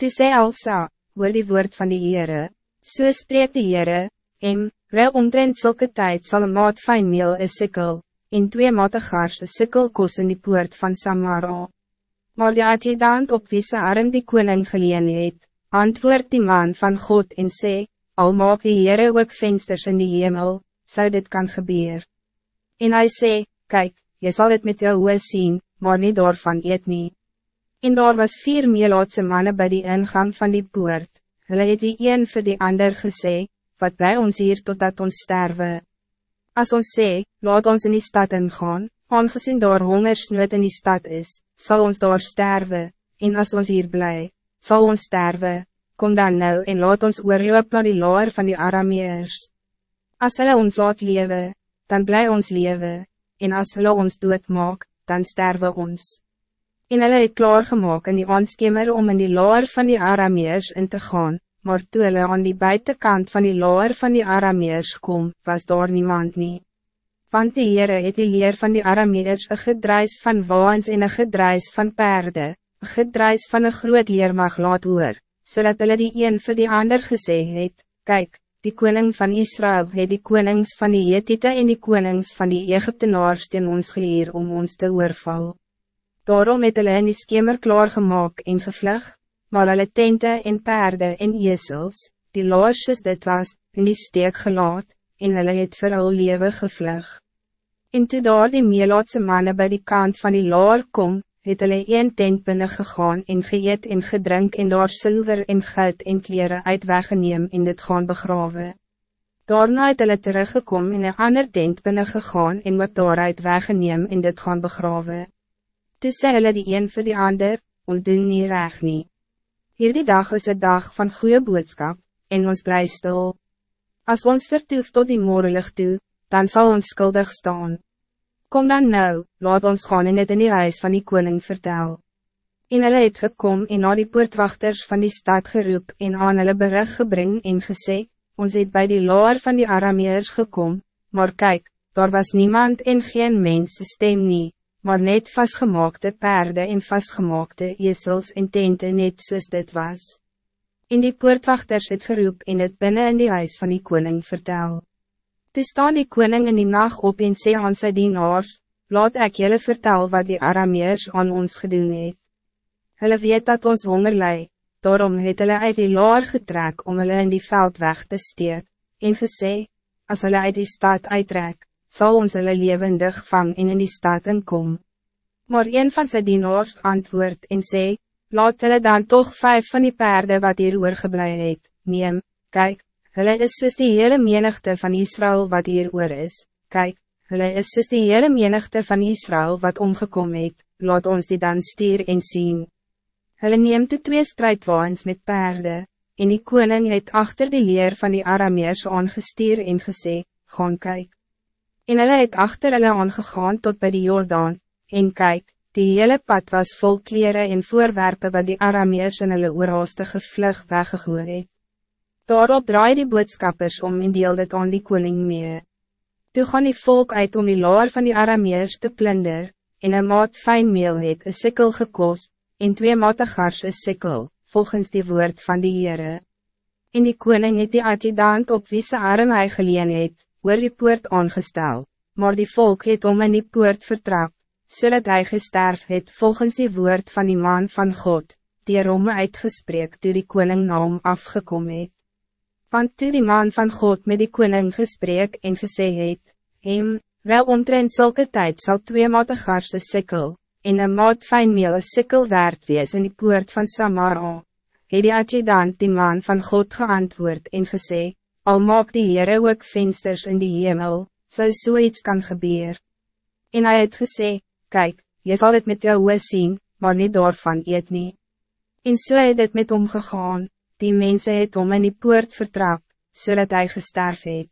Toe sê Elsa, hoor die woord van die Heere, so spreek die Heere, en, ruil omtrent zulke tijd zal een maat fijn meel een sikkel, en twee matte gars een sikkel kos in die poort van Samara. Maar die adjudant op wie sy arm die koning geleen het, antwoord die man van God en sê, al maak die Heere ook vensters in die hemel, zou dit kan gebeuren. En hij sê, kijk, je zal het met jou oor zien, maar niet daarvan eet nie. En daar was vier meelootse mannen bij die ingang van die poort, hulle het die een voor die ander gesê, wat bij ons hier totdat ons sterven. Als ons sê, laat ons in die stad ingaan, aangezien daar hongersnood in die stad is, zal ons daar sterven, en als ons hier blij, zal ons sterven, kom dan nou en laat ons oorloop naar die laar van die Arameers. Als hulle ons laat leven, dan blij ons leven, en als hulle ons doodmaak, dan sterven ons. En hulle het klaargemaak in die aanskemer om in die laar van die Arameers in te gaan, maar toe hulle aan die buitenkant van die laar van die Arameers kom, was daar niemand nie. Want die Heere het die leer van die Arameers een gedruis van waans en een gedruis van perde, een gedruis van een groot leermag laat hoor, zodat so hulle die een voor die ander gesê het, Kijk, die koning van Israël het die konings van die Jetite en die konings van die Egyptenaars ten ons geheer om ons te oorval. Daarom het hulle in die skemer klaargemaak en gevlug, maar hulle tente en paarden en jesels, die laarsjes dit was, in die steek gelaat, en hulle het vir hul lewe gevlug. En toe daar die meelaatse mannen bij die kant van die laar kom, het hulle een tent binnen gegaan en geëet en gedrink en daar zilver en goud en kleren uit weggeneem en dit gaan begraven. Daarna het hulle teruggekom en een ander tent binnen gegaan en wat daaruit weggeneem en dit gaan begraven. Toe sê hulle die een vir die ander, ontdoen nie reg nie. Hierdie dag is een dag van goede boodschap, en ons blij stil. Als ons vertoef tot die morelig toe, dan zal ons skuldig staan. Kom dan nou, laat ons gaan en het in die huis van die koning vertel. En hulle het gekom en na die poortwachters van die stad geroep en aan hulle bericht gebring en gesê, ons het bij die laar van die Arameers gekom, maar kijk, daar was niemand en geen mens stem nie, maar net vastgemaakte paarden en vastgemaakte esels en tente net soos dit was. En die poortwachters het geroep en het binnen in die huis van die koning vertel. Toe staan die koning in die nacht op en sê aan sy dienaars, laat ek jullie vertel wat die Arameers aan ons gedoen het. Hulle weet dat ons honger lei, daarom het hulle uit die laar getrek om hulle in die veld weg te steek, en gesê, as hulle uit die stad uittrek, zal ons hulle levendig vang en in die stad inkom. Maar een van zijn dienaars antwoord en sê, laat hulle dan toch vijf van die paarden wat hier oorgeblij het, neem, kijk, hulle is soos die hele menigte van Israël wat hier oor is, kijk, hulle is soos die hele menigte van Israël wat omgekom het, laat ons die dan stier en zien. Hulle neem de twee strijdwaans met paarden, en die koning het achter de leer van die Arameers aangestuur en gesê, gaan kyk. En hulle het achter hulle aangegaan tot bij die Jordaan, en kijk, die hele pad was vol kleren en voorwerpen wat die Arameers in hulle oorhaastige vlug weggegoor het. Daarop draai die boodskappers om en deel dit aan die koning mee. Toe gaan die volk uit om die laar van die Arameers te plunder, en een maat fijn meel het een sikkel gekost, en twee matte gars een sikkel, volgens die woord van die Heere. En die koning het die adjudant op wie sy arm hy geleen het, oor die poort aangestel, maar die volk het om in die poort vertrap, zodat hij gesterf het volgens die woord van die man van God, die er om uitgesprek toe die koning na hom afgekom het. Want toe die man van God met die koning gesprek en gesê het, hem, wel omtrent zulke tijd zal twee matte garse sikkel, en een maat fijnmeel een sikkel werd wees in die poort van Samara, het die adjudant die man van God geantwoord en gesê, al maak die Heere ook vensters in die hemel, zou zoiets so kan gebeuren. En hij het gesê, kijk, je zal het met jou oor zien, maar niet daarvan eet nie. En so het het met omgegaan, die mensen het om in die poort vertrap, zodat so hij gesterf het.